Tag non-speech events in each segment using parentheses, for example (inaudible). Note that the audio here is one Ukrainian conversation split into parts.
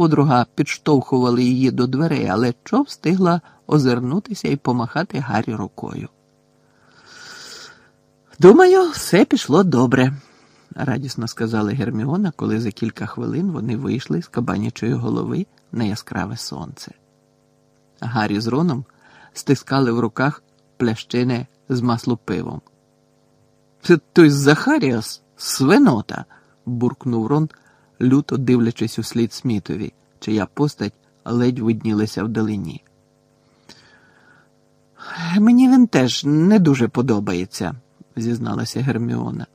подруга підштовхували її до дверей, але Чо встигла озирнутися і помахати Гаррі рукою. Думаю, все пішло добре, радісно сказала Герміона, коли за кілька хвилин вони вийшли з кабанячої голови на яскраве сонце. Гаррі з Роном стискали в руках плящини з маслопивом. Це той Захаріас, свинота, буркнув Рон, люто дивлячись у слід Смітові, чия постать ледь виднілася вдалині. Мені він теж не дуже подобається, зізналася Герміона.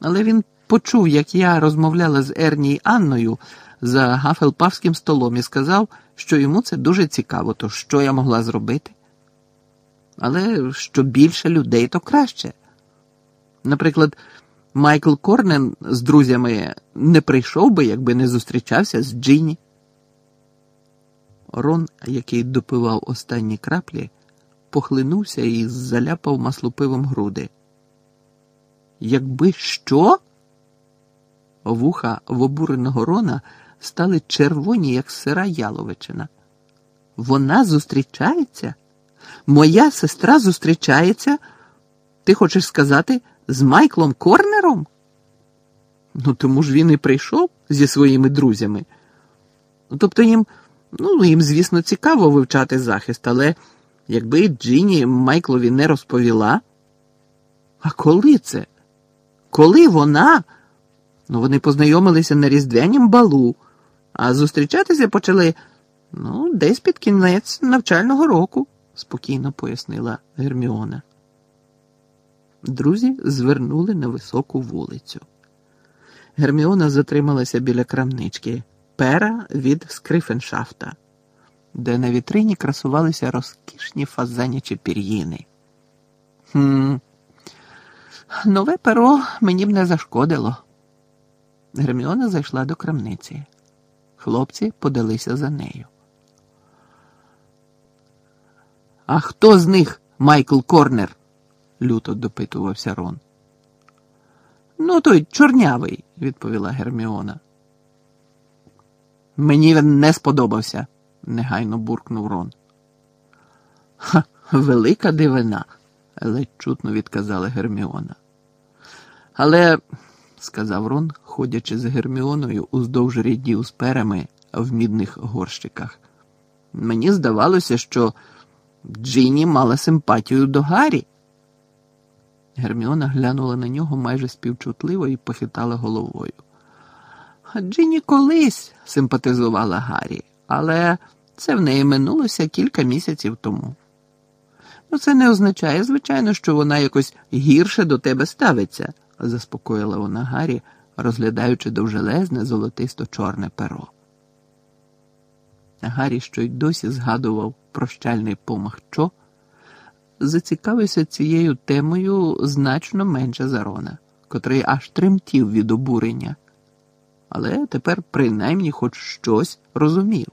Але він почув, як я розмовляла з Ерні Анною за гафелпавським столом і сказав, що йому це дуже цікаво, то що я могла зробити. Але що більше людей, то краще. Наприклад, Майкл Корнен з друзями не прийшов би, якби не зустрічався з Джині. Рон, який допивав останні краплі, похлинувся і заляпав маслопивом груди. Якби що? Вуха в обуреного Рона стали червоні, як сира яловичина. Вона зустрічається? Моя сестра зустрічається, ти хочеш сказати, з Майклом Корнером? Ну, тому ж він і прийшов зі своїми друзями. Тобто їм, ну, їм, звісно, цікаво вивчати захист, але якби Джині Майклові не розповіла. А коли це? Коли вона? Ну, вони познайомилися на різдвянім балу, а зустрічатися почали ну, десь під кінець навчального року, спокійно пояснила Герміона. Друзі звернули на високу вулицю. Герміона затрималася біля крамнички, пера від скрифеншафта, де на вітрині красувалися розкішні фазанячі пір'їни. «Хм, Нове перо мені б не зашкодило. Герміона зайшла до крамниці. Хлопці подалися за нею. А хто з них Майкл Корнер? Люто допитувався Рон. Ну, той чорнявий, відповіла Герміона. Мені він не сподобався, негайно буркнув Рон. Ха, велика дивина, ледь чутно відказала Герміона. Але, сказав Рон, ходячи з Герміоною уздовж рядів з перами в мідних горщиках, мені здавалося, що Джині мала симпатію до Гаррі. Герміона глянула на нього майже співчутливо і похитала головою. Джині колись симпатизувала Гаррі, але це в неї минулося кілька місяців тому. Ну, це не означає, звичайно, що вона якось гірше до тебе ставиться, заспокоїла вона Гаррі, розглядаючи довжелезне золотисто чорне перо. Гаррі, що й досі згадував прощальний помах Чо, зацікавився цією темою значно менше за Рона, котрий аж тремтів від обурення, але тепер принаймні хоч щось розумів.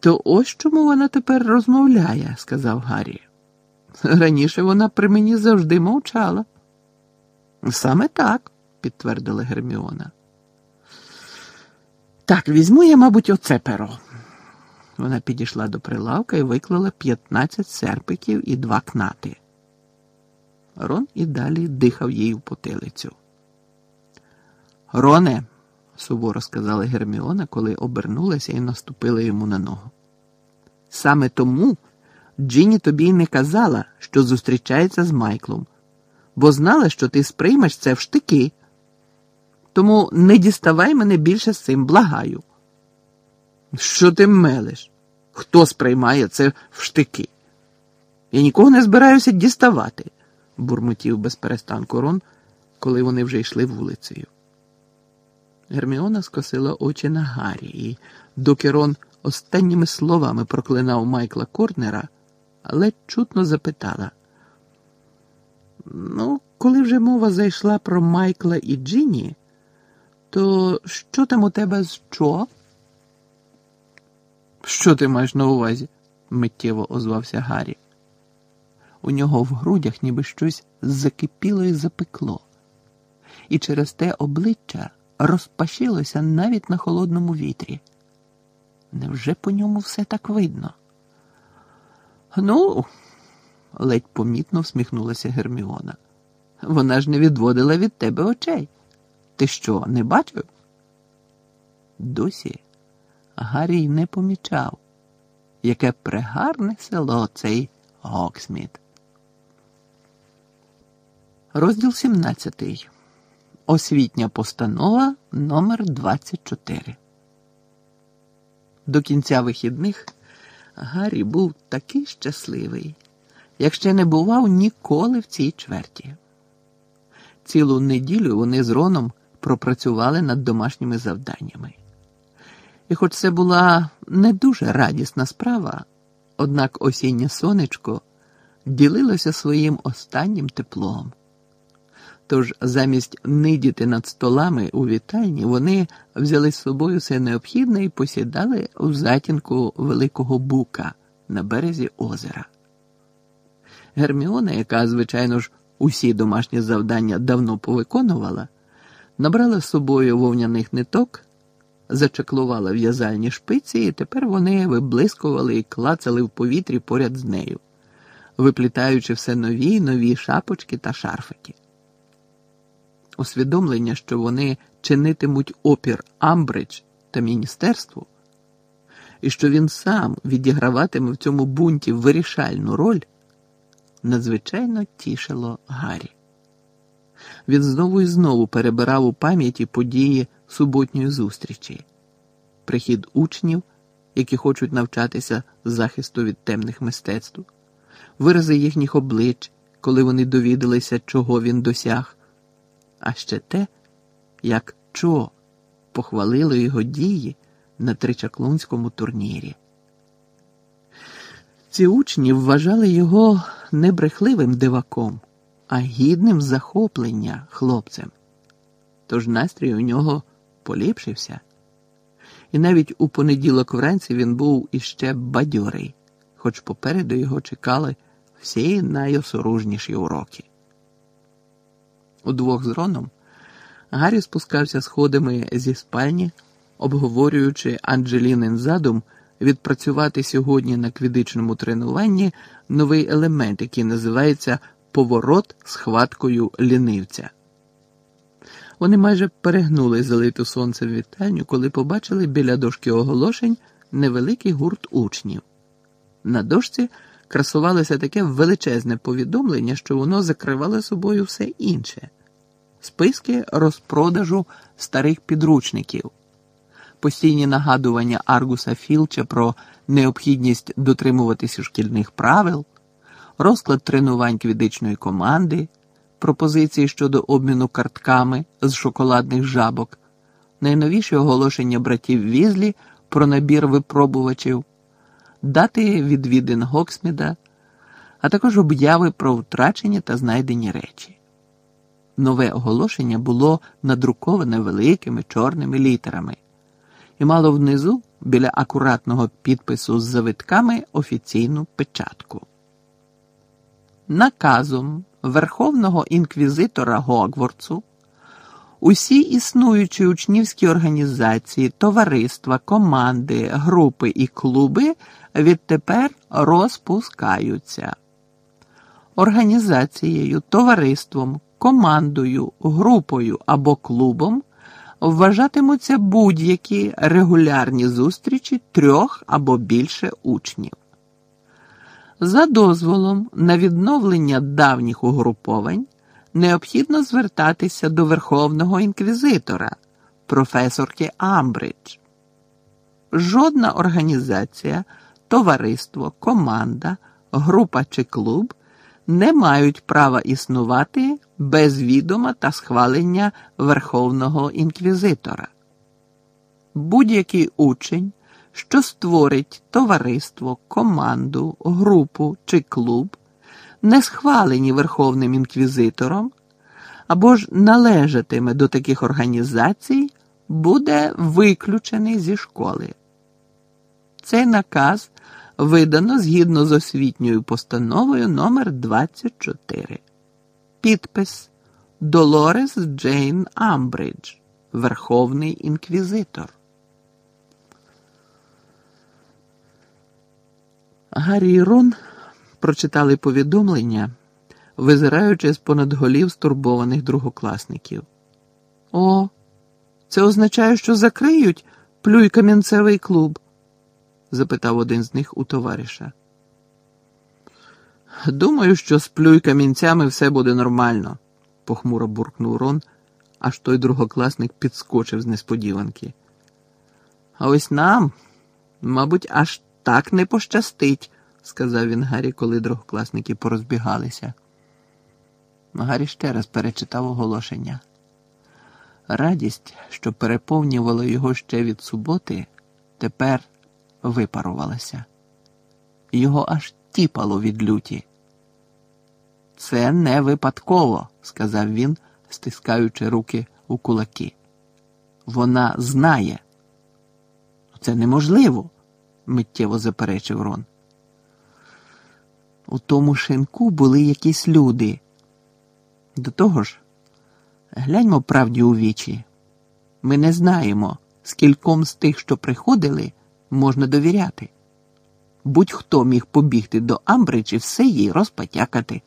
То ось чому вона тепер розмовляє, сказав Гаррі. Раніше вона при мені завжди мовчала. Саме так, підтвердила Герміона. Так, візьму я, мабуть, оце перо. Вона підійшла до прилавка і виклала 15 серпиків і два кнати. Рон і далі дихав їй в потилицю. Роне, суворо сказала Герміона, коли обернулася і наступила йому на ногу. Саме тому Джині тобі й не казала, що зустрічається з Майклом, бо знала, що ти сприймеш це в штики. Тому не діставай мене більше з цим, благаю. Що ти мелиш? Хто сприймає це в штики? Я нікого не збираюся діставати, бурмотів без перестанку Рон, коли вони вже йшли вулицею. Герміона скосила очі на Гаррі, і доки Рон останніми словами проклинав Майкла Корнера, але чутно запитала. Ну, коли вже мова зайшла про Майкла і Джині, то що там у тебе з чо? Що ти маєш на увазі? миттєво озвався Гаррі. У нього в грудях ніби щось закипіло і запекло, і через те обличчя розпашілося навіть на холодному вітрі. Невже по ньому все так видно? Ну, ледь помітно всміхнулася Герміона. Вона ж не відводила від тебе очей. Ти що, не бачив? Досі Гаррій не помічав, яке пригарне село цей Гоксміт. Розділ 17. Освітня постанова номер 24 До кінця вихідних Гаррі був такий щасливий, як ще не бував ніколи в цій чверті. Цілу неділю вони з Роном пропрацювали над домашніми завданнями. І хоч це була не дуже радісна справа, однак осіннє сонечко ділилося своїм останнім теплом. Тож замість нидіти над столами у вітальні вони взяли з собою все необхідне і посідали у затінку великого бука на березі озера. Герміона, яка, звичайно ж, усі домашні завдання давно повиконувала, набрала з собою вовняних ниток, зачеклувала в'язальні шпиці, і тепер вони виблискували і клацали в повітрі поряд з нею, виплітаючи все нові й нові шапочки та шарфики. Усвідомлення, що вони чинитимуть опір Амбридж та міністерству, і що він сам відіграватиме в цьому бунті вирішальну роль, надзвичайно тішило Гаррі. Він знову і знову перебирав у пам'яті події суботньої зустрічі, прихід учнів, які хочуть навчатися захисту від темних мистецтв, вирази їхніх облич, коли вони довідалися, чого він досяг, а ще те, як Чо похвалило його дії на тричаклунському турнірі. Ці учні вважали його не брехливим диваком, а гідним захоплення хлопцем. Тож настрій у нього поліпшився. І навіть у понеділок вранці він був іще бадьорий, хоч попереду його чекали всі найосоружніші уроки. Удвох з Роном Гаррі спускався сходами зі спальні, обговорюючи Анджелінин задум відпрацювати сьогодні на квідичному тренуванні новий елемент, який називається поворот з хваткою лінивця. Вони майже перегнули залиту сонцем вітальню, коли побачили біля дошки оголошень невеликий гурт учнів. На дошці красувалося таке величезне повідомлення, що воно закривало собою все інше списки розпродажу старих підручників, постійні нагадування Аргуса Філча про необхідність дотримуватися шкільних правил, розклад тренувань квідичної команди, пропозиції щодо обміну картками з шоколадних жабок, найновіші оголошення братів Візлі про набір випробувачів, дати відвідин Гоксміда, а також обяви про втрачені та знайдені речі. Нове оголошення було надруковане великими чорними літерами і мало внизу біля акуратного підпису з завитками офіційну печатку. Наказом Верховного інквізитора Гогворцу усі існуючі учнівські організації, товариства, команди, групи і клуби відтепер розпускаються. Організацією, товариством, командою, групою або клубом вважатимуться будь-які регулярні зустрічі трьох або більше учнів. За дозволом на відновлення давніх угруповань необхідно звертатися до Верховного інквізитора, професорки Амбридж. Жодна організація, товариство, команда, група чи клуб не мають права існувати без відома та схвалення Верховного інквізитора. Будь-який учень, що створить товариство, команду, групу чи клуб, не схвалені Верховним інквізитором, або ж належатиме до таких організацій, буде виключений зі школи. Цей наказ видано згідно з освітньою постановою номер 24 Підпис Долорес Джейн Амбридж, Верховний інквізитор. Гаррі і Рон прочитали повідомлення, визираючи з понад голів стурбованих другокласників. О, це означає, що закриють плюй камінцевий клуб? запитав один з них у товариша. Думаю, що з плюй камінцями все буде нормально, похмуро буркнув Рон, аж той другокласник підскочив з несподіванки. А ось нам, мабуть, аж так не пощастить, сказав він Гаррі, коли другокласники порозбігалися. Гаррі ще раз перечитав оголошення. Радість, що переповнювала його ще від суботи, тепер випарувалася. Його аж тіпало від люті. Це не випадково, сказав він, стискаючи руки у кулаки. Вона знає. Це неможливо, миттєво заперечив Рон. У тому шинку були якісь люди. До того ж, гляньмо правді у вічі. Ми не знаємо, скільком з тих, що приходили, можна довіряти. Будь-хто міг побігти до Амбридж і все їй розпотякати.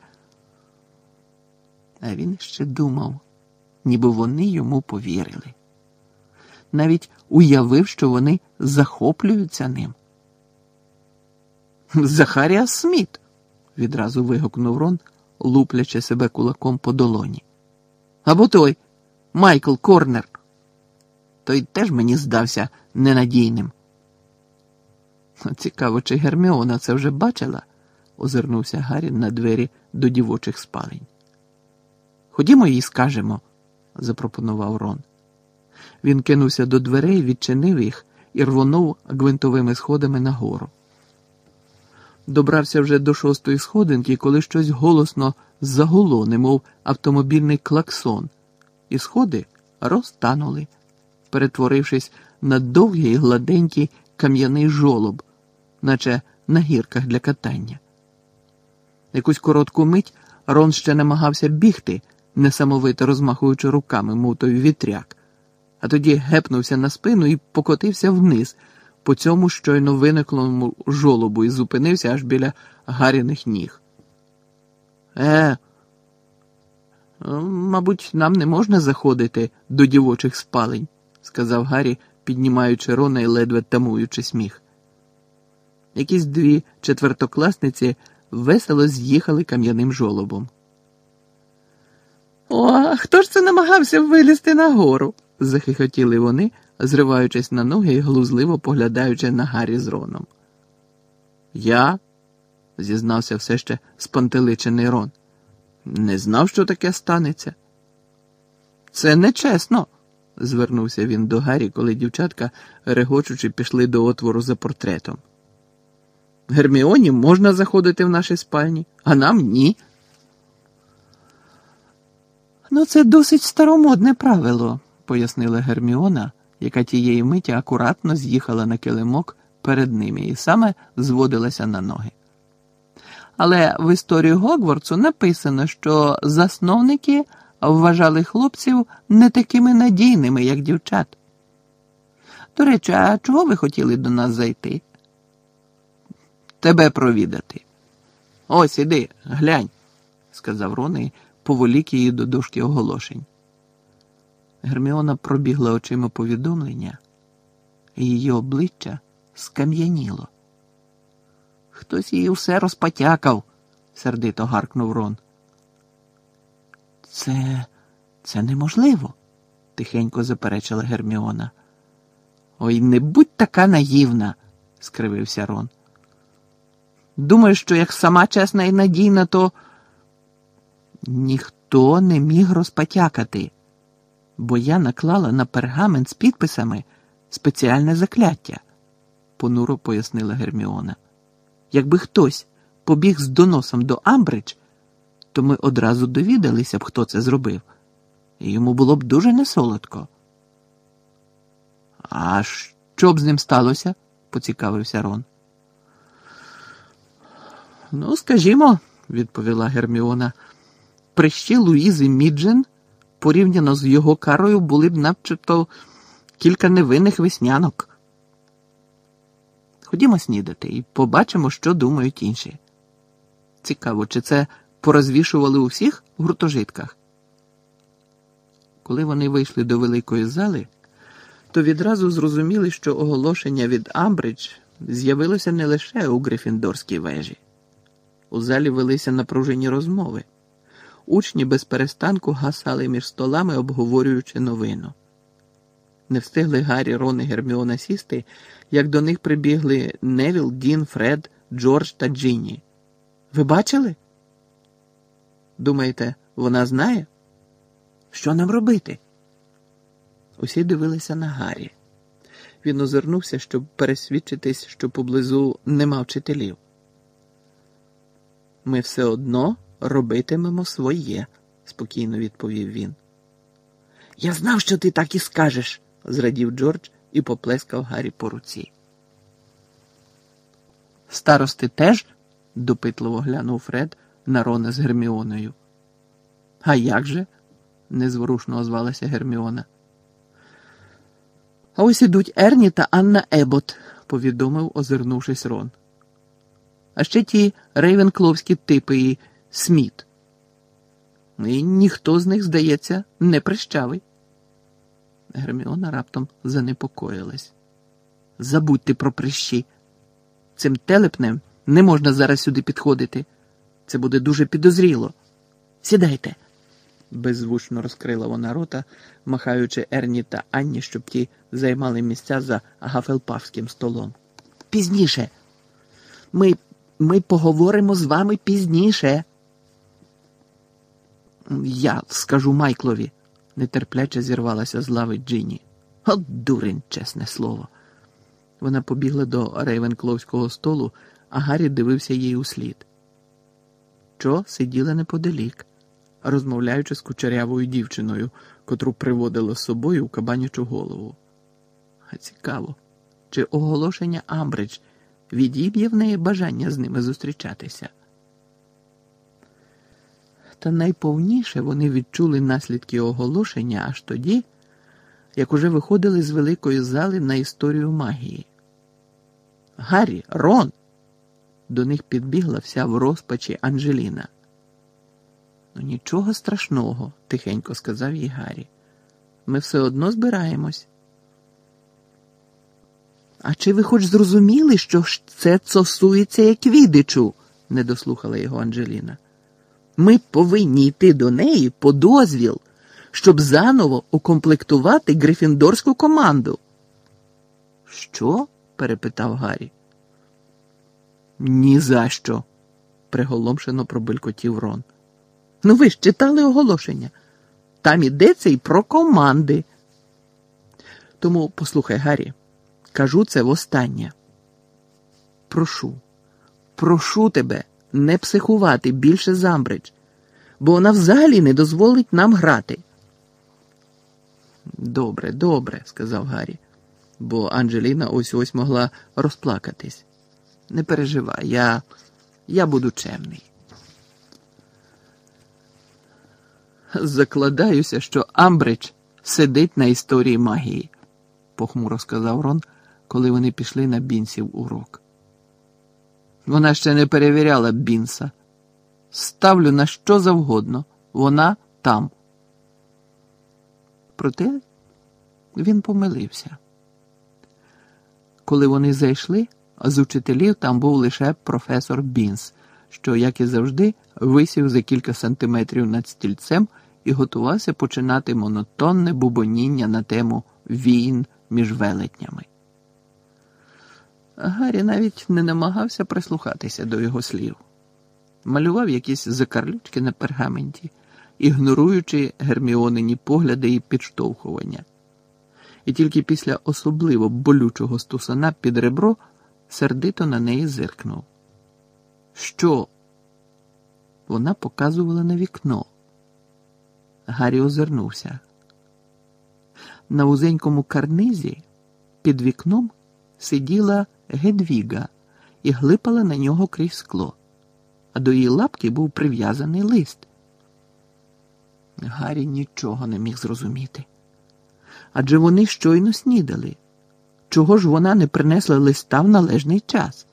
А він ще думав, ніби вони йому повірили. Навіть уявив, що вони захоплюються ним. (laughs) Захарія Сміт, відразу вигукнув Рон, луплячи себе кулаком по долоні. Або той Майкл Корнер. Той теж мені здався ненадійним. Цікаво, чи Герміона це вже бачила? озирнувся Гаррі на двері до дівочих спалень. Ходімо їй скажемо, запропонував Рон. Він кинувся до дверей, відчинив їх і рвонув гвинтовими сходами нагору. Добрався вже до шостої сходинки, коли щось голосно загуло, немов автомобільний клаксон, і сходи розтанули, перетворившись на довгий гладенький кам'яний жолоб, наче на гірках для катання. Якусь коротку мить Рон ще намагався бігти, несамовито розмахуючи руками, мов той вітряк, а тоді гепнувся на спину і покотився вниз по цьому щойно виниклому жолобу і зупинився аж біля гаряних ніг. Е, мабуть, нам не можна заходити до дівочих спалень, сказав Гаррі, піднімаючи Рона і ледве тамуючи сміх. Якісь дві четвертокласниці весело з'їхали кам'яним жолобом. О, хто ж це намагався вилізти нагору? захихотіли вони, зриваючись на ноги і глузливо поглядаючи на Гаррі з Роном. Я, зізнався все ще спантеличений Рон, не знав, що таке станеться. Це нечесно, звернувся він до Гаррі, коли дівчатка, регочучи, пішли до отвору за портретом. Герміоні можна заходити в наші спальні, а нам ні. Ну, це досить старомодне правило, пояснила Герміона, яка тієї миті акуратно з'їхала на килимок перед ними і саме зводилася на ноги. Але в історії Гогвардсу написано, що засновники вважали хлопців не такими надійними, як дівчат. До речі, а чого ви хотіли до нас зайти? Тебе провідати. Ось іди, глянь, сказав Рон поволік її до дошки оголошень. Герміона пробігла очима повідомлення, і її обличчя скам'яніло. Хтось її все розпотякав, сердито гаркнув Рон. Це це неможливо, тихенько заперечила Герміона. Ой, не будь така наївна, скривився Рон. Думаєш, що як сама чесна і надійна, то ніхто не міг розпотякати, бо я наклала на пергамент з підписами спеціальне закляття, понуро пояснила Герміона. Якби хтось побіг з доносом до Амбридж, то ми одразу довідалися б, хто це зробив, і йому було б дуже несолодко. А що б з ним сталося? поцікавився Рон. Ну, скажімо, відповіла Герміона, прищі Луїзи Міджен порівняно з його карою були б начебто кілька невинних веснянок. Ходімо снідати і побачимо, що думають інші. Цікаво, чи це порозвішували у всіх гуртожитках? Коли вони вийшли до великої зали, то відразу зрозуміли, що оголошення від Амбридж з'явилося не лише у Грифіндорській вежі. У залі велися напружені розмови. Учні без перестанку гасали між столами, обговорюючи новину. Не встигли Гаррі, Рон і Герміона сісти, як до них прибігли Невіл, Дін, Фред, Джордж та Джинні. Ви бачили? Думаєте, вона знає? Що нам робити? Усі дивилися на Гаррі. Він озирнувся, щоб пересвідчитись, що поблизу нема вчителів. Ми все одно робитимемо своє, спокійно відповів він. Я знав, що ти так і скажеш, зрадів Джордж і поплескав Гаррі по руці. Старости теж? допитливо глянув Фред на Рона з Герміоною. А як же? незворушно озвалася Герміона. А ось ідуть Ерні та Анна Ебот, повідомив, озирнувшись Рон. А ще ті рейвенкловські типи і Сміт. І ніхто з них, здається, не прищавий. Герміона раптом занепокоїлась. Забудьте про прищі. Цим телепнем не можна зараз сюди підходити. Це буде дуже підозріло. Сідайте беззвучно розкрила вона рота, махаючи Ерні та Анні, щоб ті займали місця за гафелпавським столом. Пізніше. Ми ми поговоримо з вами пізніше. Я скажу Майклові, нетерпляче зірвалася з лави Джині. От дурень, чесне слово. Вона побігла до рейвенкловського столу, а Гаррі дивився їй услід. Чо сиділа неподалік розмовляючи з кучерявою дівчиною, котру приводила з собою у кабанячу голову. А цікаво, чи оголошення Амбридж відіб'є в неї бажання з ними зустрічатися? Та найповніше вони відчули наслідки оголошення аж тоді, як уже виходили з великої зали на історію магії. Гаррі, Рон! До них підбігла вся в розпачі Анжеліна. Ну, нічого страшного, тихенько сказав їй Гаррі. Ми все одно збираємось. А чи ви хоч зрозуміли, що це стосується як відичу? не дослухала його Анджеліна. Ми повинні йти до неї по дозвіл, щоб заново укомплектувати грифіндорську команду. Що? перепитав Гаррі. «Ні за що!» – приголомшено пробелькотів Рон. Ну ви ж читали оголошення. Там ідеться і про команди. Тому послухай, Гаррі, кажу це востаннє. Прошу, прошу тебе не психувати більше Замбридж, бо вона взагалі не дозволить нам грати. Добре, добре, сказав Гаррі, бо Анджеліна ось ось могла розплакатись. Не переживай, я, я буду чемний. Закладаюся, що Амбридж сидить на історії магії, похмуро сказав Рон, коли вони пішли на бінсів урок. Вона ще не перевіряла бінса. Ставлю на що завгодно. Вона там. Проте він помилився. Коли вони зайшли, з учителів там був лише професор Бінс, що, як і завжди, висів за кілька сантиметрів над стільцем і готувався починати монотонне бубоніння на тему війн між велетнями. Гаррі навіть не намагався прислухатися до його слів, малював якісь закарлючки на пергаменті, ігноруючи герміонині погляди і підштовхування. І тільки після особливо болючого стусана під ребро сердито на неї зиркнув. Що? Вона показувала на вікно. Гаррі озирнувся. На вузенькому карнизі під вікном сиділа Гедвіга і глипала на нього крізь скло, а до її лапки був прив'язаний лист. Гаррі нічого не міг зрозуміти. Адже вони щойно снідали. Чого ж вона не принесла листа в належний час?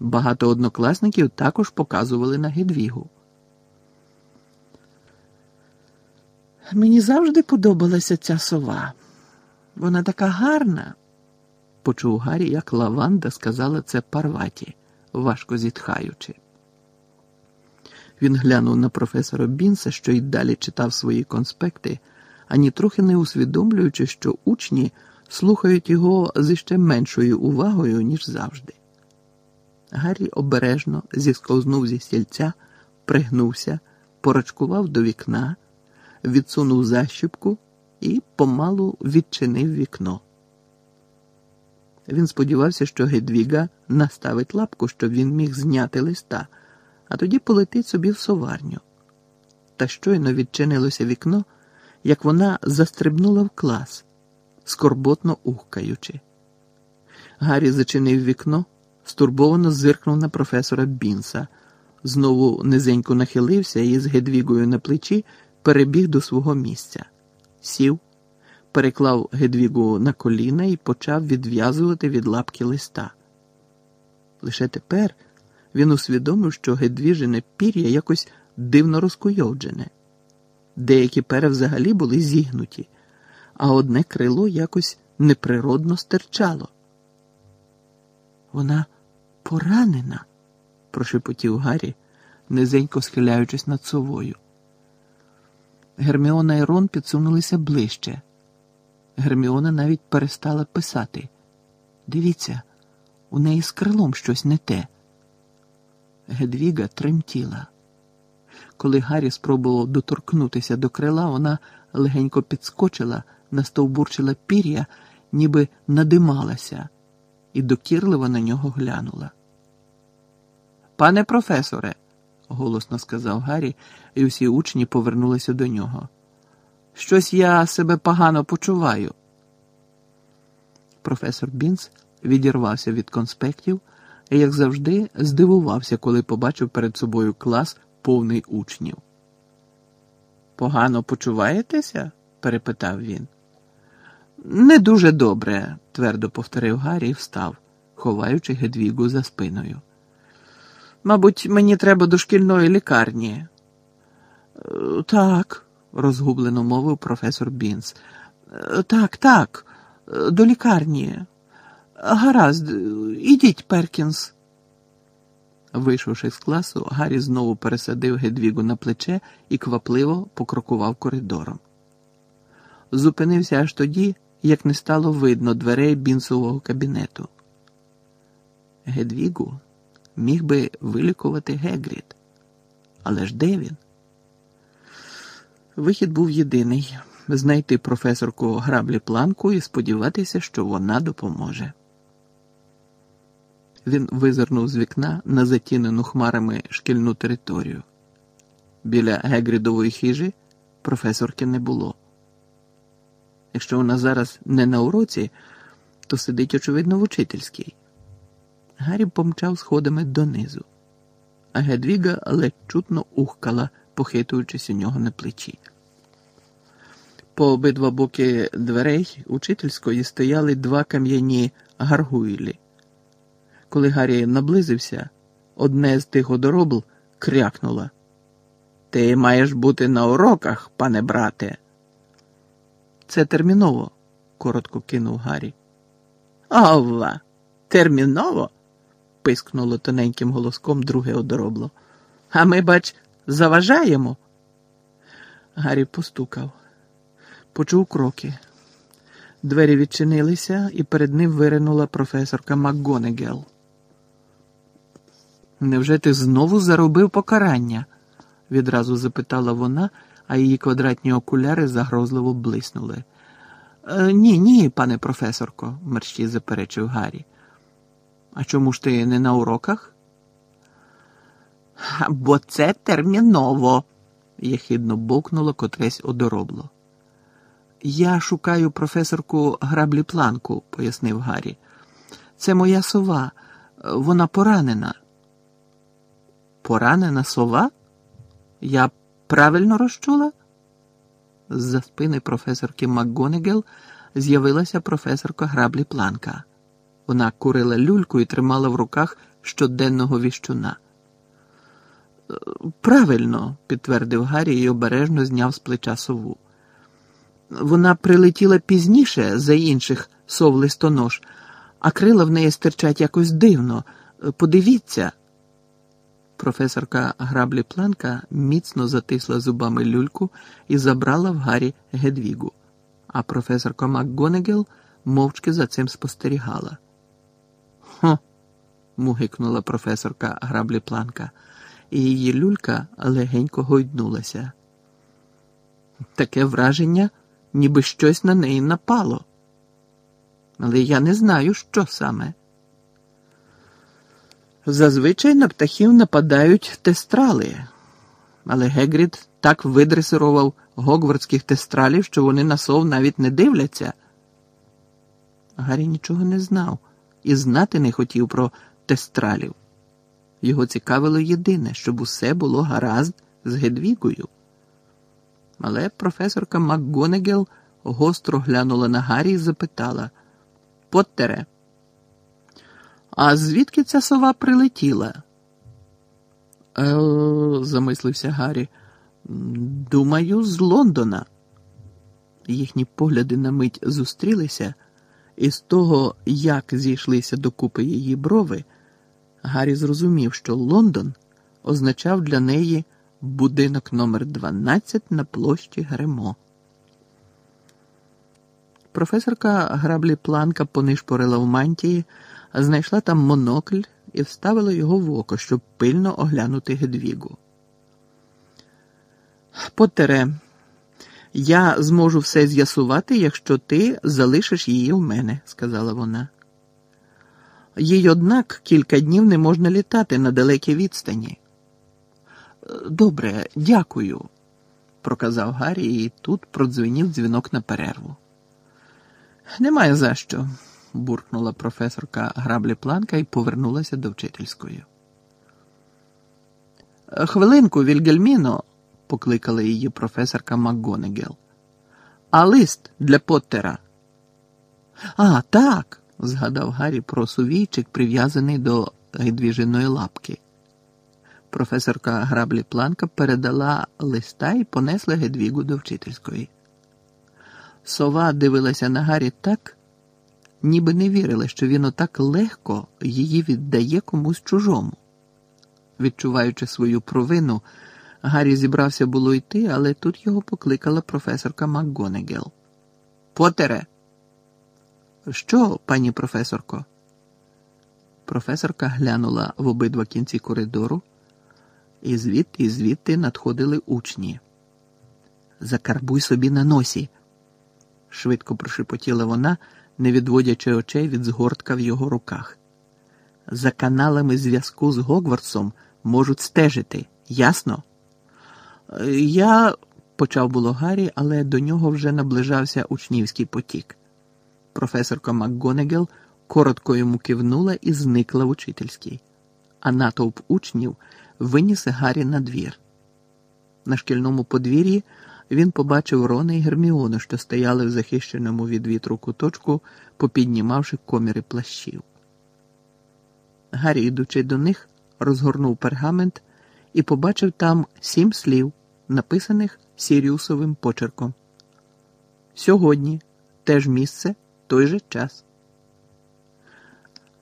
Багато однокласників також показували на Гедвігу. Мені завжди подобалася ця сова. Вона така гарна, почув Гаррі, як Лаванда сказала це Парваті, важко зітхаючи. Він глянув на професора Бінса, що й далі читав свої конспекти, ані трохи не усвідомлюючи, що учні слухають його з іще меншою увагою, ніж завжди. Гаррі обережно зісковзнув зі стільця, пригнувся, порачкував до вікна, відсунув защіпку і помалу відчинив вікно. Він сподівався, що Гедвіга наставить лапку, щоб він міг зняти листа, а тоді полетить собі в соварню. Та щойно відчинилося вікно, як вона застрибнула в клас, скорботно ухкаючи. Гаррі зачинив вікно, стурбовано зиркнув на професора Бінса, знову низенько нахилився і з Гедвігою на плечі перебіг до свого місця, сів, переклав Гедвігу на коліна і почав відв'язувати від лапки листа. Лише тепер він усвідомив, що Гедвіжине пір'я якось дивно розкуйовджене. Деякі пера взагалі були зігнуті, а одне крило якось неприродно стирчало. Вона поранена, прошепотів Гаррі, низенько схиляючись над совою. Герміона і Рон підсунулися ближче. Герміона навіть перестала писати. Дивіться, у неї з крилом щось не те. Гедвіга тремтіла. Коли Гаррі спробував доторкнутися до крила, вона легенько підскочила, настовбурчила пір'я, ніби надималася, і докірливо на нього глянула. Пане професоре, голосно сказав Гаррі, і всі учні повернулися до нього. Щось я себе погано почуваю. Професор Бінс відірвався від конспектів і, як завжди, здивувався, коли побачив перед собою клас повний учнів. Погано почуваєтеся? перепитав він. Не дуже добре, твердо повторив Гаррі і встав, ховаючи Гедвігу за спиною. Мабуть, мені треба до шкільної лікарні. «Е, так, розгублено мовив професор Бінс. «Е, так, так, е, до лікарні. Гаразд, ідіть, Перкінс. Вийшовши з класу, Гаррі знову пересадив Гедвігу на плече і квапливо покрокував коридором. Зупинився аж тоді, як не стало видно дверей бінсового кабінету. Гедвігу міг би вилікувати Гегріт. Але ж де він? Вихід був єдиний знайти професорку граблі планку і сподіватися, що вона допоможе. Він визирнув з вікна на затінену хмарами шкільну територію. Біля Гегрідової хижі професорки не було. Якщо вона зараз не на уроці, то сидить, очевидно, в учительській. Гаррі помчав сходами донизу, а Гедвіга ледь чутно ухкала, похитуючись у нього на плечі. По обидва боки дверей учительської стояли два кам'яні гаргуйлі. Коли Гаррі наблизився, одне з тих одоробл крякнуло. Ти маєш бути на уроках, пане брате. Це терміново, коротко кинув Гаррі. Ова, терміново? пискнуло тоненьким голоском друге одоробло. А ми, бач, заважаємо. Гаррі постукав, почув кроки. Двері відчинилися, і перед ним виринула професорка МакГонегел. Невже ти знову заробив покарання? відразу запитала вона, а її квадратні окуляри загрозливо блиснули. «Е, ні, ні, пане професорко, мерщій заперечив Гаррі. А чому ж ти не на уроках? Бо це терміново, єхидно бовкнуло котресь одоробло. Я шукаю професорку граблі планку, пояснив Гаррі. Це моя сова, вона поранена. Поранена сова? Я Правильно розчула? З-за спини професорки МакГонегел з'явилася професорка граблі Планка. Вона курила люльку і тримала в руках щоденного віщуна. Правильно, підтвердив Гаррі і обережно зняв з плеча сову. Вона прилетіла пізніше за інших сов листонож, а крила в неї стирчать якось дивно. Подивіться. Професорка граблі Планка міцно затисла зубами люльку і забрала в Гаррі Гедвігу, а професорка МакГонегел мовчки за цим спостерігала. Хо. мугикнула професорка граблі Планка, і її люлька легенько гойднулася. Таке враження, ніби щось на неї напало. Але я не знаю, що саме. Зазвичай на птахів нападають тестрали, але Гегрід так видресирував гогвардських тестралів, що вони на сов навіть не дивляться. Гаррі нічого не знав і знати не хотів про тестралів. Його цікавило єдине, щоб усе було гаразд з Гедвігою. Але професорка МакГонегел гостро глянула на Гаррі і запитала Поттере, а звідки ця сова прилетіла? Е, замислився Гаррі. Думаю, з Лондона. Їхні погляди на мить зустрілися, і з того, як зійшлися докупи її брови, Гаррі зрозумів, що Лондон означав для неї будинок номер 12 на площі Гремо. Професорка граблі Планка понишпорила в мантії, знайшла там монокль і вставила його в око, щоб пильно оглянути Гедвігу. Потере, я зможу все з'ясувати, якщо ти залишиш її в мене, сказала вона. Їй, однак, кілька днів не можна літати на далекій відстані. Добре, дякую, проказав Гаррі, і тут продзвенів дзвінок на перерву. Немає за що, буркнула професорка граблі планка і повернулася до вчительської. Хвилинку, Вільгельміно, покликала її професорка МакГонегел. А лист для Поттера. А, так, згадав Гаррі про сувійчик, прив'язаний до гидвіжиної лапки. Професорка граблі планка передала листа і понесла Гедвігу до вчительської. Сова дивилася на Гаррі так, ніби не вірила, що він отак легко її віддає комусь чужому. Відчуваючи свою провину, Гаррі зібрався було йти, але тут його покликала професорка МакГонегел. Потере. Що, пані професорко? Професорка глянула в обидва кінці коридору, і звідти і звідти надходили учні. Закарбуй собі на носі, швидко прошепотіла вона, не відводячи очей від згортка в його руках. За каналами зв'язку з Гогвардсом можуть стежити, ясно? Я, почав було Гаррі, але до нього вже наближався учнівський потік. Професорка МакГонегел коротко йому кивнула і зникла в учительській, а натовп учнів виніс Гаррі на двір. На шкільному подвір'ї він побачив Рона і Герміону, що стояли в захищеному від вітру куточку, попіднімавши коміри плащів. Гаррі, йдучи до них, розгорнув пергамент і побачив там сім слів, написаних Сіріусовим почерком. Сьогодні теж місце, той же час.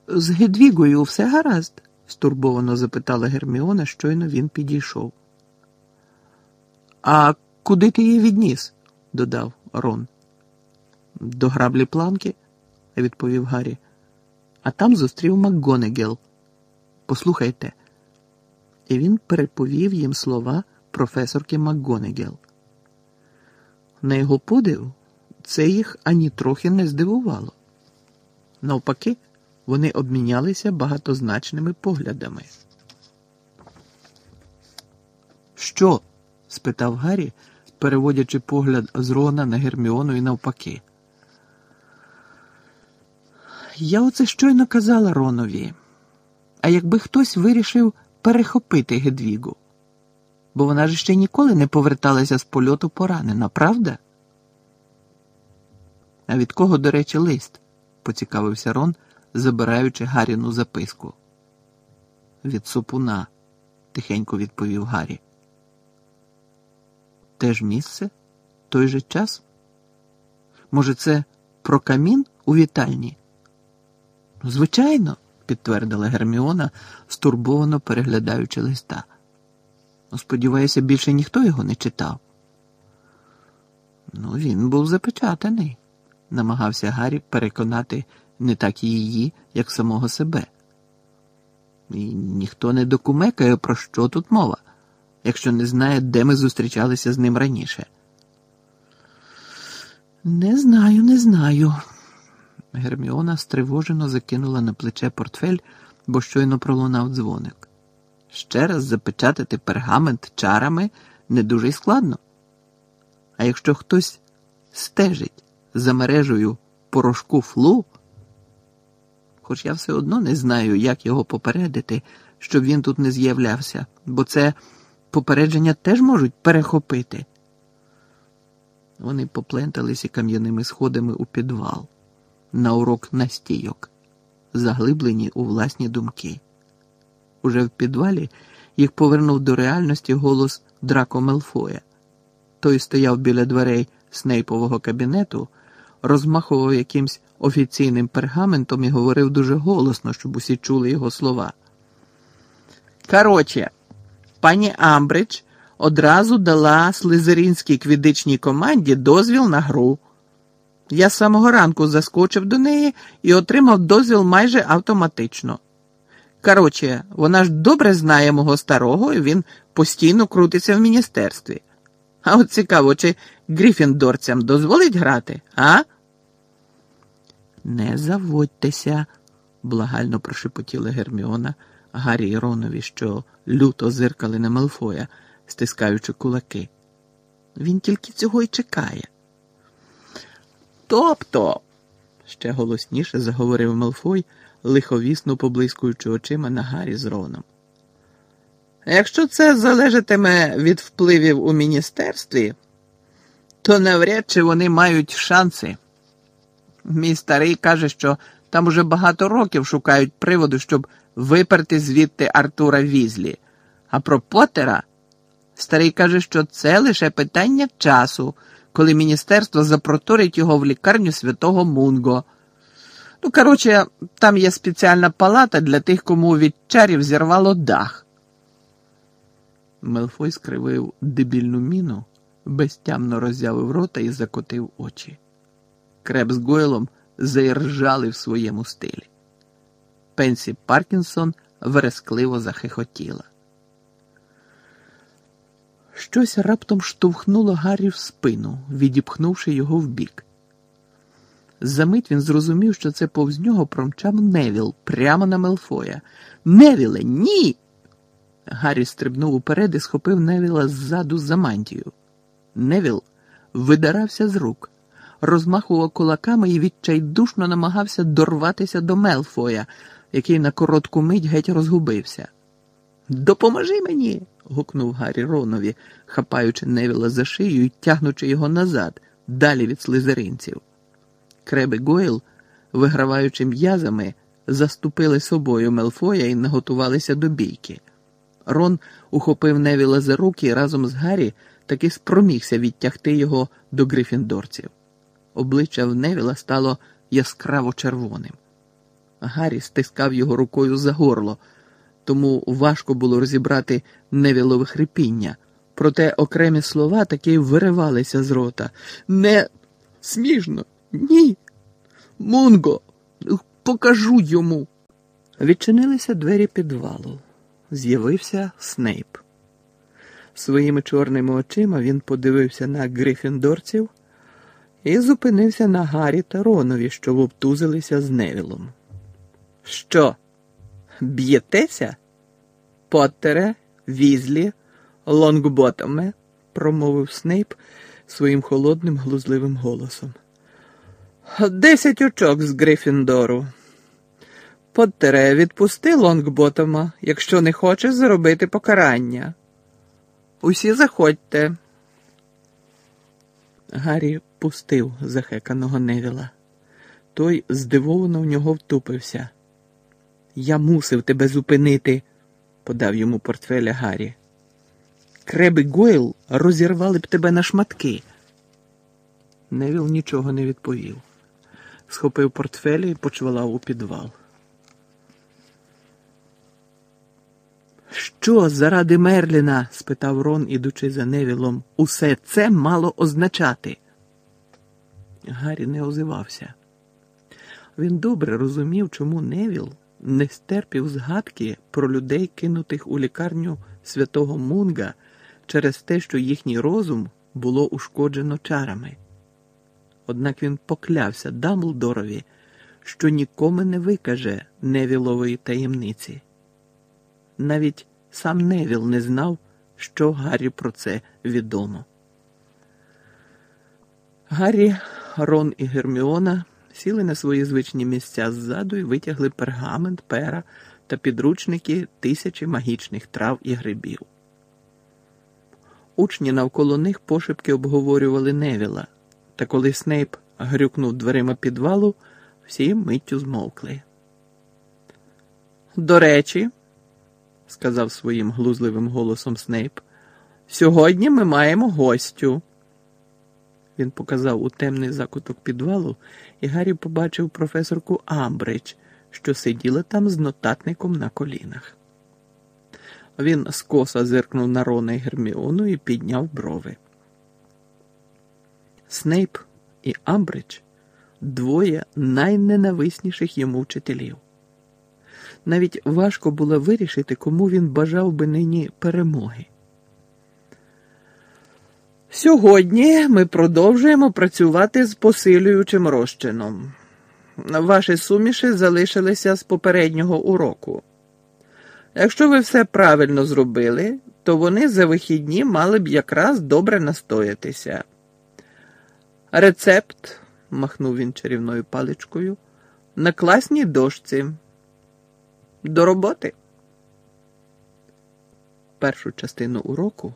З Гедвігою все гаразд? стурбовано запитала Герміона, щойно він підійшов. А куди ти її відніс? додав Рон. До граблі планки, відповів Гаррі. А там зустрів МакГонегел. Послухайте. І він переповів їм слова професорки МакГонегел. На його подив, це їх ані трохи не здивувало. Навпаки, вони обмінялися багатозначними поглядами. Що? спитав Гаррі, переводячи погляд з Рона на Герміону і навпаки. Я оце щойно казала Ронові. А якби хтось вирішив перехопити Гедвігу, бо вона ж ще ніколи не поверталася з польоту поранена, правда? А від кого, до речі, лист? поцікавився Рон, забираючи Гаріну записку. Від супуна, тихенько відповів Гаррі. Те ж місце, той же час? Може, це про камін у вітальні? Звичайно, підтвердила Герміона, стурбовано переглядаючи листа. Ну, сподіваюся, більше ніхто його не читав. Ну, він був запечатаний, намагався Гаррі переконати не так її, як самого себе. І ніхто не докумекає, про що тут мова, якщо не знає, де ми зустрічалися з ним раніше. Не знаю, не знаю. Герміона стривожено закинула на плече портфель, бо щойно пролунав дзвоник. Ще раз запечатати пергамент чарами не дуже й складно. А якщо хтось стежить за мережею порошку флу, хоч я все одно не знаю, як його попередити, щоб він тут не з'являвся, бо це попередження теж можуть перехопити. Вони попленталися кам'яними сходами у підвал на урок настійок, заглиблені у власні думки. Уже в підвалі їх повернув до реальності голос Драко Мелфоя. Той стояв біля дверей снейпового кабінету, розмахував якимсь офіційним пергаментом і говорив дуже голосно, щоб усі чули його слова. Короче, пані Амбридж одразу дала слизерінській квідичній команді дозвіл на гру. Я з самого ранку заскочив до неї і отримав дозвіл майже автоматично. Коротше, вона ж добре знає мого старого, і він постійно крутиться в міністерстві. А от цікаво, чи Гріфіндорцям дозволить грати, а? Не заводьтеся, благально прошепотіла Герміона Гаррі і Ронові, що люто зиркали на Мелфоя, стискаючи кулаки. Він тільки цього й чекає. Тобто, ще голосніше заговорив Малфой, лиховісно поблискуючи очима на Гаррі з Роном. Якщо це залежатиме від впливів у міністерстві, то навряд чи вони мають шанси. Мій старий каже, що там уже багато років шукають приводу, щоб виперти звідти Артура Візлі. А про Поттера старий каже, що це лише питання часу коли міністерство запроторить його в лікарню святого Мунго. Ну, коротше, там є спеціальна палата для тих, кому від чарів зірвало дах. Мелфой скривив дебільну міну, безтямно роззявив рота і закотив очі. Креп з Гойлом заіржали в своєму стилі. Пенсі Паркінсон верескливо захихотіла. Щось раптом штовхнуло Гаррі в спину, відіпхнувши його вбік. Замить він зрозумів, що це повз нього промчав Невіл прямо на Мелфоя. Невіле, ні. Гаррі стрибнув уперед і схопив Невіла ззаду за мантію. Невіл видарався з рук, розмахував кулаками і відчайдушно намагався дорватися до Мелфоя, який на коротку мить геть розгубився. Допоможи мені гукнув Гаррі Ронові, хапаючи Невіла за шию і тягнучи його назад, далі від слизеринців. Креб і Гойл, виграваючи м'язами, заступили собою Мелфоя і наготувалися до бійки. Рон ухопив Невіла за руки і разом з Гаррі таки спромігся відтягти його до грифіндорців. Обличчя в Невіла стало яскраво червоним. Гаррі стискав його рукою за горло тому важко було розібрати невілове хрипіння. Проте окремі слова таки виривалися з рота. Не смішно, ні. Мунго, покажу йому. Відчинилися двері підвалу. З'явився Снейп. Своїми чорними очима він подивився на грифіндорців і зупинився на Гаррі та Ронові, що вовтузилися з Невілом. Що? Б'єтеся? Поттере, візлі, лонгботоме, промовив Снейп своїм холодним глузливим голосом. Десять очок з Грифіндору. Поттере, відпусти лонгботома, якщо не хочеш зробити покарання. Усі заходьте. Гаррі пустив захеканого Невіла. Той здивовано в нього втупився. Я мусив тебе зупинити, подав йому портфеля Гаррі. Креб і Гойл розірвали б тебе на шматки. Невіл нічого не відповів. Схопив портфелі і почвалав у підвал. Що заради Мерліна? спитав Рон, ідучи за Невілом. Усе це мало означати. Гаррі не озивався. Він добре розумів, чому Невіл не стерпів згадки про людей, кинутих у лікарню святого Мунга через те, що їхній розум було ушкоджено чарами. Однак він поклявся Дамблдорові, що нікому не викаже Невілової таємниці. Навіть сам Невіл не знав, що Гаррі про це відомо. Гаррі, Рон і Герміона сіли на свої звичні місця ззаду і витягли пергамент, пера та підручники тисячі магічних трав і грибів. Учні навколо них пошепки обговорювали Невіла, та коли Снейп грюкнув дверима підвалу, всі миттю змовкли. До речі, сказав своїм глузливим голосом Снейп, сьогодні ми маємо гостю. Він показав у темний закуток підвалу, і Гаррі побачив професорку Амбридж, що сиділа там з нотатником на колінах. Він скоса зиркнув на Рона і Герміону і підняв брови. Снейп і Амбридж двоє найненависніших йому вчителів. Навіть важко було вирішити, кому він бажав би нині перемоги. Сьогодні ми продовжуємо працювати з посилюючим розчином. Ваші суміші залишилися з попереднього уроку. Якщо ви все правильно зробили, то вони за вихідні мали б якраз добре настоятися. Рецепт, махнув він чарівною паличкою, на класній дошці. До роботи. Першу частину уроку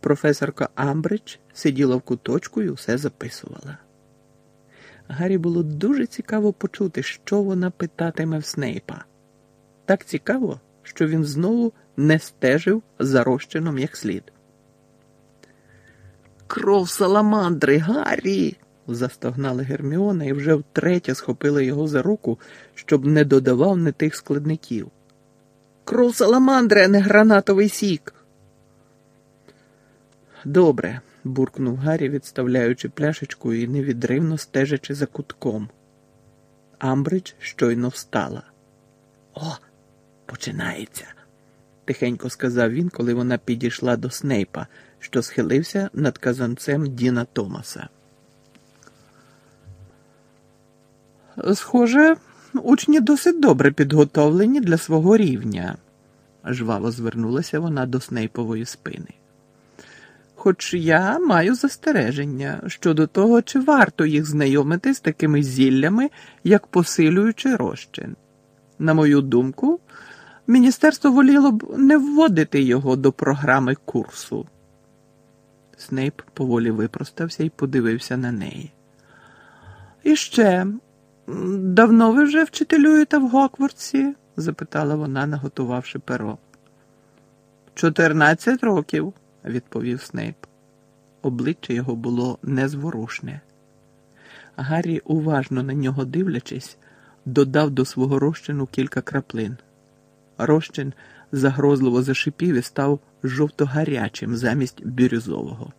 професорка Амбридж сиділа в куточку і усе записувала. Гаррі було дуже цікаво почути, що вона питатиме в Снейпа. Так цікаво, що він знову не стежив за розчином як слід. Кров саламандри, Гаррі. Застогнала Герміона і вже втретє схопила його за руку, щоб не додавав не тих складників. Кров саламандри, не гранатовий сік. Добре, буркнув Гаррі, відставляючи пляшечку і невідривно стежачи за кутком. Амбридж щойно встала. О, починається, тихенько сказав він, коли вона підійшла до Снейпа, що схилився над казанцем Діна Томаса. Схоже, учні досить добре підготовлені для свого рівня, жваво звернулася вона до Снейпової спини. Хоч я маю застереження щодо того, чи варто їх знайомити з такими зіллями, як посилюючий розчин. На мою думку, міністерство воліло б не вводити його до програми курсу. Снейп поволі випростався і подивився на неї. І ще, давно ви вже вчителюєте в Гоквордсі? запитала вона, наготувавши перо. Чотирнадцять років відповів Снейп. Обличчя його було незворушне. Гаррі, уважно на нього дивлячись, додав до свого розчину кілька краплин. Розчин загрозливо зашипів і став жовто-гарячим замість бірюзового.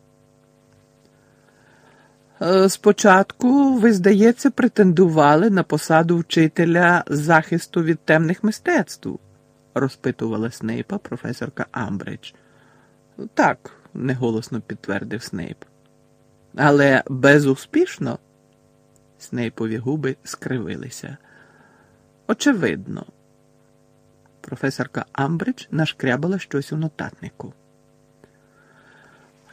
«Е, спочатку, ви, здається, претендували на посаду вчителя захисту від темних мистецтв, розпитувала Снейпа професорка Амбридж. Так, неголосно підтвердив Снейп. Але безуспішно? Снейпові губи скривилися. Очевидно. Професорка Амбридж нашкрябала щось у нотатнику.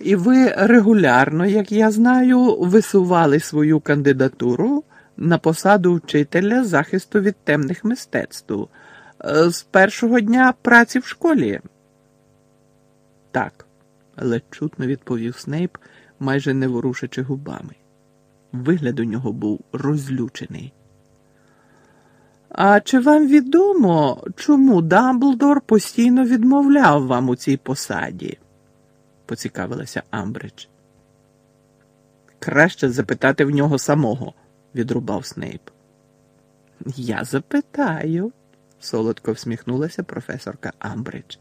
І ви регулярно, як я знаю, висували свою кандидатуру на посаду вчителя захисту від темних мистецтв з першого дня праці в школі. Так, ледь чутно відповів Снейп, майже не ворушачи губами. Вигляд у нього був розлючений. А чи вам відомо, чому Дамблдор постійно відмовляв вам у цій посаді? Поцікавилася Амбридж. Краще запитати в нього самого, відрубав Снейп. Я запитаю, солодко всміхнулася професорка Амбридж.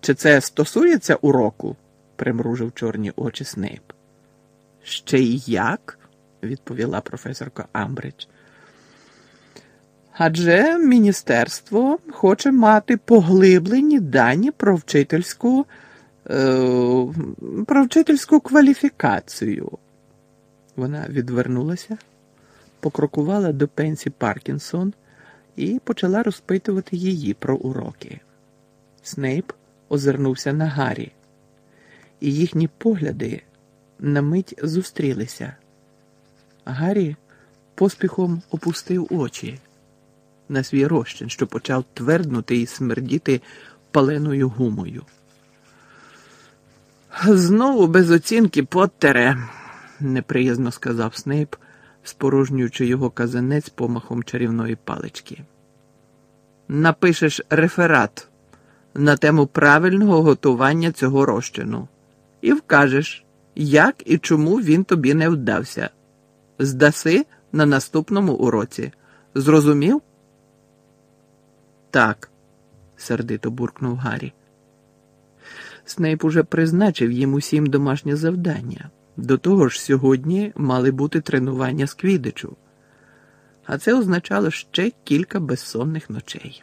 Чи це стосується уроку? примружив чорні очі Снейп. Ще й як? відповіла професорка Амбридж. Адже міністерство хоче мати поглиблені дані про вчительську про вчительську кваліфікацію. Вона відвернулася, покрокувала до Пенсі Паркінсон і почала розпитувати її про уроки. Снейп озирнувся на Гаррі, і їхні погляди на мить зустрілися. Гаррі поспіхом опустив очі на свій розчин, що почав тверднути і смердіти паленою гумою. Знову без оцінки Поттере, неприязно сказав Снейп, спорожнюючи його казанець помахом чарівної палички. Напишеш реферат на тему правильного готування цього розчину і вкажеш, як і чому він тобі не вдався. Здаси на наступному уроці. Зрозумів? Так, сердито буркнув Гаррі. Снейп уже призначив їм усім домашнє завдання. До того ж, сьогодні мали бути тренування з квідичу, а це означало ще кілька безсонних ночей.